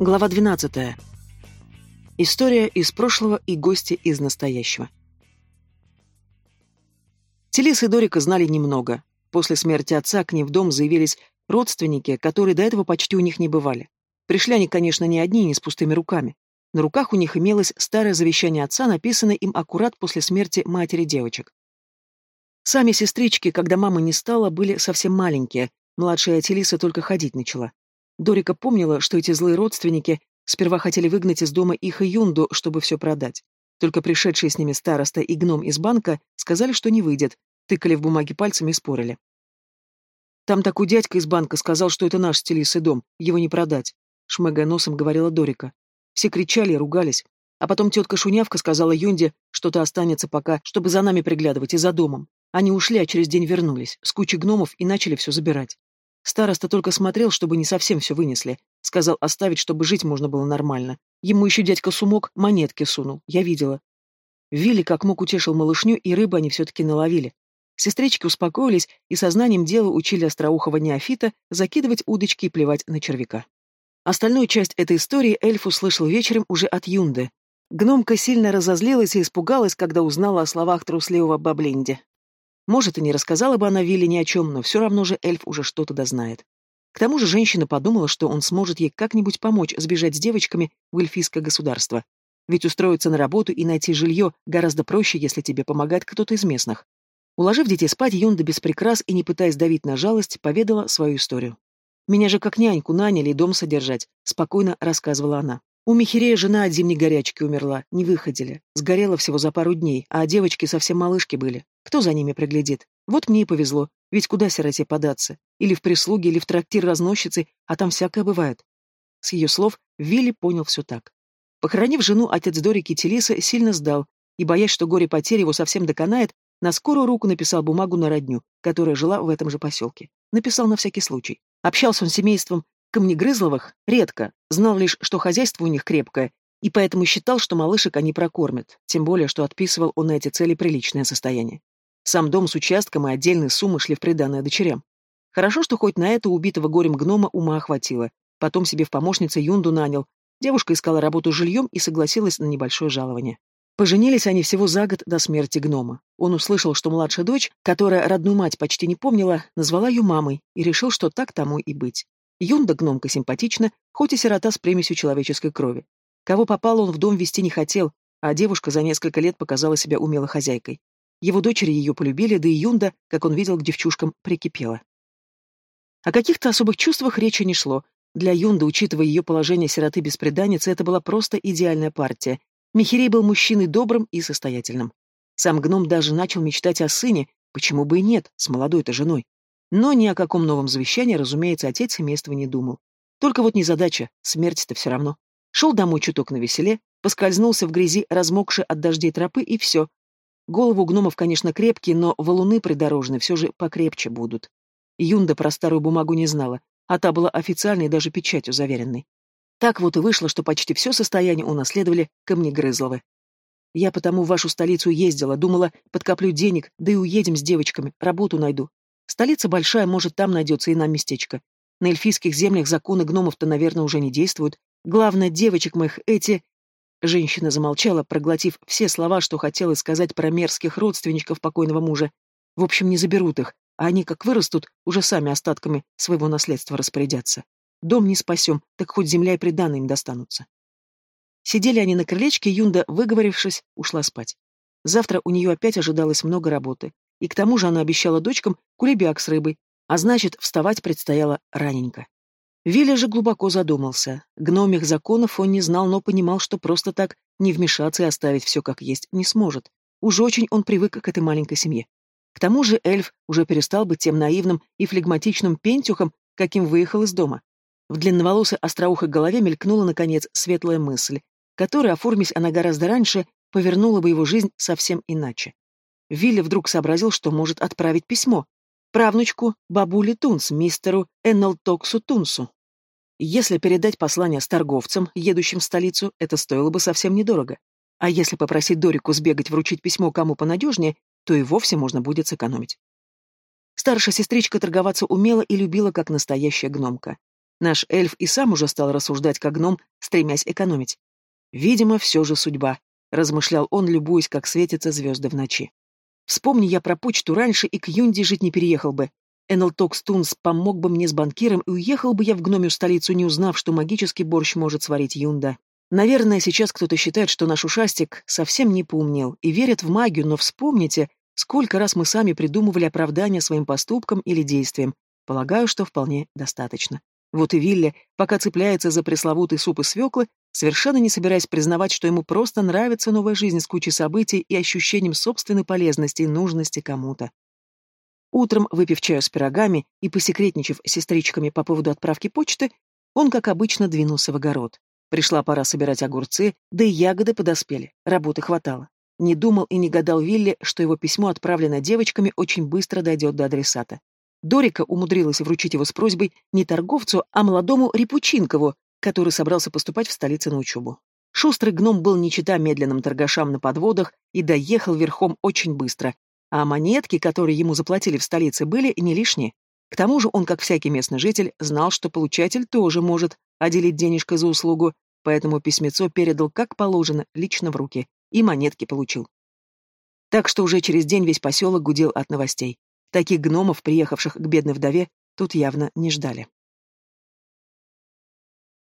Глава 12. История из прошлого и гости из настоящего. Телис и Дорика знали немного. После смерти отца к ним в дом заявились родственники, которые до этого почти у них не бывали. Пришли они, конечно, не одни, не с пустыми руками. На руках у них имелось старое завещание отца, написанное им аккурат после смерти матери девочек. Сами сестрички, когда мамы не стало, были совсем маленькие, младшая Телиса только ходить начала. Дорика помнила, что эти злые родственники сперва хотели выгнать из дома их и Юнду, чтобы все продать. Только пришедшие с ними староста и гном из банка сказали, что не выйдет, тыкали в бумаги пальцами и спорили. «Там такой дядька из банка сказал, что это наш стилис и дом, его не продать», — шмыгая носом говорила Дорика. Все кричали и ругались. А потом тетка Шунявка сказала Юнде, что-то останется пока, чтобы за нами приглядывать и за домом. Они ушли, а через день вернулись, с кучей гномов и начали все забирать. Староста только смотрел, чтобы не совсем все вынесли. Сказал оставить, чтобы жить можно было нормально. Ему еще дядька Сумок монетки сунул, я видела. Вилли как мог утешил малышню, и рыбы они все-таки наловили. Сестрички успокоились и сознанием дела учили остроухого неофита закидывать удочки и плевать на червяка. Остальную часть этой истории эльф услышал вечером уже от Юнды. Гномка сильно разозлилась и испугалась, когда узнала о словах трусливого Баблинди. Может, и не рассказала бы она Вилле ни о чем, но все равно же эльф уже что-то дознает. К тому же женщина подумала, что он сможет ей как-нибудь помочь сбежать с девочками в эльфийское государство. Ведь устроиться на работу и найти жилье гораздо проще, если тебе помогает кто-то из местных. Уложив детей спать, Юнда без прикрас и не пытаясь давить на жалость, поведала свою историю. «Меня же как няньку наняли и дом содержать», — спокойно рассказывала она. У Михирея жена от зимней горячки умерла, не выходили. Сгорела всего за пару дней, а девочки совсем малышки были. Кто за ними приглядит? Вот мне и повезло. Ведь куда сироте податься? Или в прислуге, или в трактир разносчицы, а там всякое бывает. С ее слов Вилли понял все так. Похоронив жену, отец Дорики Телиса сильно сдал, и, боясь, что горе потери его совсем доконает, на скорую руку написал бумагу на родню, которая жила в этом же поселке. Написал на всякий случай. Общался он с семейством Камнегрызловых редко, знал лишь, что хозяйство у них крепкое, и поэтому считал, что малышек они прокормят, тем более, что отписывал он на эти цели приличное состояние. Сам дом с участком и отдельные суммы шли в приданное дочерям. Хорошо, что хоть на это убитого горем гнома ума охватило. Потом себе в помощнице Юнду нанял. Девушка искала работу жильем и согласилась на небольшое жалование. Поженились они всего за год до смерти гнома. Он услышал, что младшая дочь, которая родную мать почти не помнила, назвала ее мамой и решил, что так тому и быть. Юнда гномка симпатична, хоть и сирота с примесью человеческой крови. Кого попало, он в дом вести не хотел, а девушка за несколько лет показала себя умелой хозяйкой. Его дочери ее полюбили, да и Юнда, как он видел к девчушкам, прикипела. О каких-то особых чувствах речи не шло. Для Юнды, учитывая ее положение сироты-беспреданницы, это была просто идеальная партия. Михирей был мужчиной добрым и состоятельным. Сам гном даже начал мечтать о сыне, почему бы и нет, с молодой-то женой. Но ни о каком новом завещании, разумеется, отец семейства не думал. Только вот незадача, смерть-то все равно. Шел домой чуток на веселе, поскользнулся в грязи, размокший от дождей тропы, и все. Голову гномов, конечно, крепкие, но валуны придорожные все же покрепче будут. Юнда про старую бумагу не знала, а та была официальной даже печатью заверенной. Так вот и вышло, что почти все состояние унаследовали Камнегрызловы. Я потому в вашу столицу ездила, думала, подкоплю денег, да и уедем с девочками, работу найду. Столица большая, может, там найдется и нам местечко. На эльфийских землях законы гномов-то, наверное, уже не действуют. Главное, девочек моих эти... Женщина замолчала, проглотив все слова, что хотела сказать про мерзких родственников покойного мужа. В общем, не заберут их, а они, как вырастут, уже сами остатками своего наследства распорядятся. Дом не спасем, так хоть земля и приданные им достанутся. Сидели они на крылечке, Юнда, выговорившись, ушла спать. Завтра у нее опять ожидалось много работы. И к тому же она обещала дочкам кулебяк с рыбой, а значит, вставать предстояло раненько. Вилли же глубоко задумался. Гномих законов он не знал, но понимал, что просто так не вмешаться и оставить все как есть не сможет. Уж очень он привык к этой маленькой семье. К тому же эльф уже перестал быть тем наивным и флегматичным пентюхом, каким выехал из дома. В длинноволосой остроухой голове мелькнула, наконец, светлая мысль, которая, оформясь она гораздо раньше, повернула бы его жизнь совсем иначе. Вилли вдруг сообразил, что может отправить письмо. Правнучку бабуле Тунс, мистеру Эннелтоксу Тунсу. Если передать послание с торговцам, едущим в столицу, это стоило бы совсем недорого. А если попросить Дорику сбегать вручить письмо кому понадежнее, то и вовсе можно будет сэкономить. Старшая сестричка торговаться умела и любила, как настоящая гномка. Наш эльф и сам уже стал рассуждать как гном, стремясь экономить. «Видимо, все же судьба», — размышлял он, любуясь, как светятся звезды в ночи. «Вспомни я про почту раньше, и к Юнди жить не переехал бы. Эннел Токстунс помог бы мне с банкиром, и уехал бы я в гномию столицу, не узнав, что магический борщ может сварить Юнда. Наверное, сейчас кто-то считает, что наш ушастик совсем не поумнел и верит в магию, но вспомните, сколько раз мы сами придумывали оправдания своим поступкам или действиям. Полагаю, что вполне достаточно. Вот и Вилли, пока цепляется за пресловутый суп из свеклы, совершенно не собираясь признавать, что ему просто нравится новая жизнь с кучей событий и ощущением собственной полезности и нужности кому-то. Утром, выпив чаю с пирогами и посекретничав с сестричками по поводу отправки почты, он, как обычно, двинулся в огород. Пришла пора собирать огурцы, да и ягоды подоспели, работы хватало. Не думал и не гадал Вилли, что его письмо, отправленное девочками, очень быстро дойдет до адресата. Дорика умудрилась вручить его с просьбой не торговцу, а молодому Репучинкову, который собрался поступать в столице на учебу. Шустрый гном был не чита медленным торгашам на подводах и доехал верхом очень быстро, а монетки, которые ему заплатили в столице, были не лишние. К тому же он, как всякий местный житель, знал, что получатель тоже может отделить денежкой за услугу, поэтому письмецо передал как положено, лично в руки, и монетки получил. Так что уже через день весь поселок гудел от новостей. Таких гномов, приехавших к бедной вдове, тут явно не ждали.